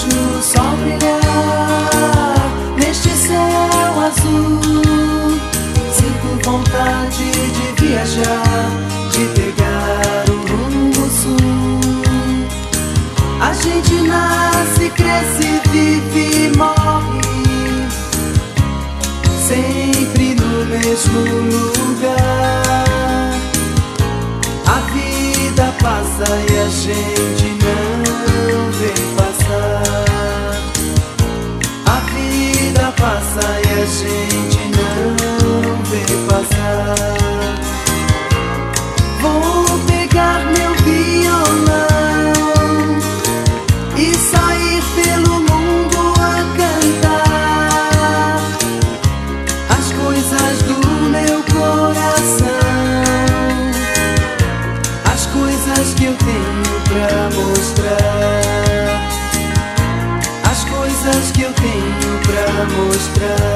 vejo o sol brilhar neste céu azul. Sinto vontade de viajar, de pegar o rumo sul. A gente nasce, cresce, vive e morre, sempre no mesmo lugar. A vida passa e a gente nuestras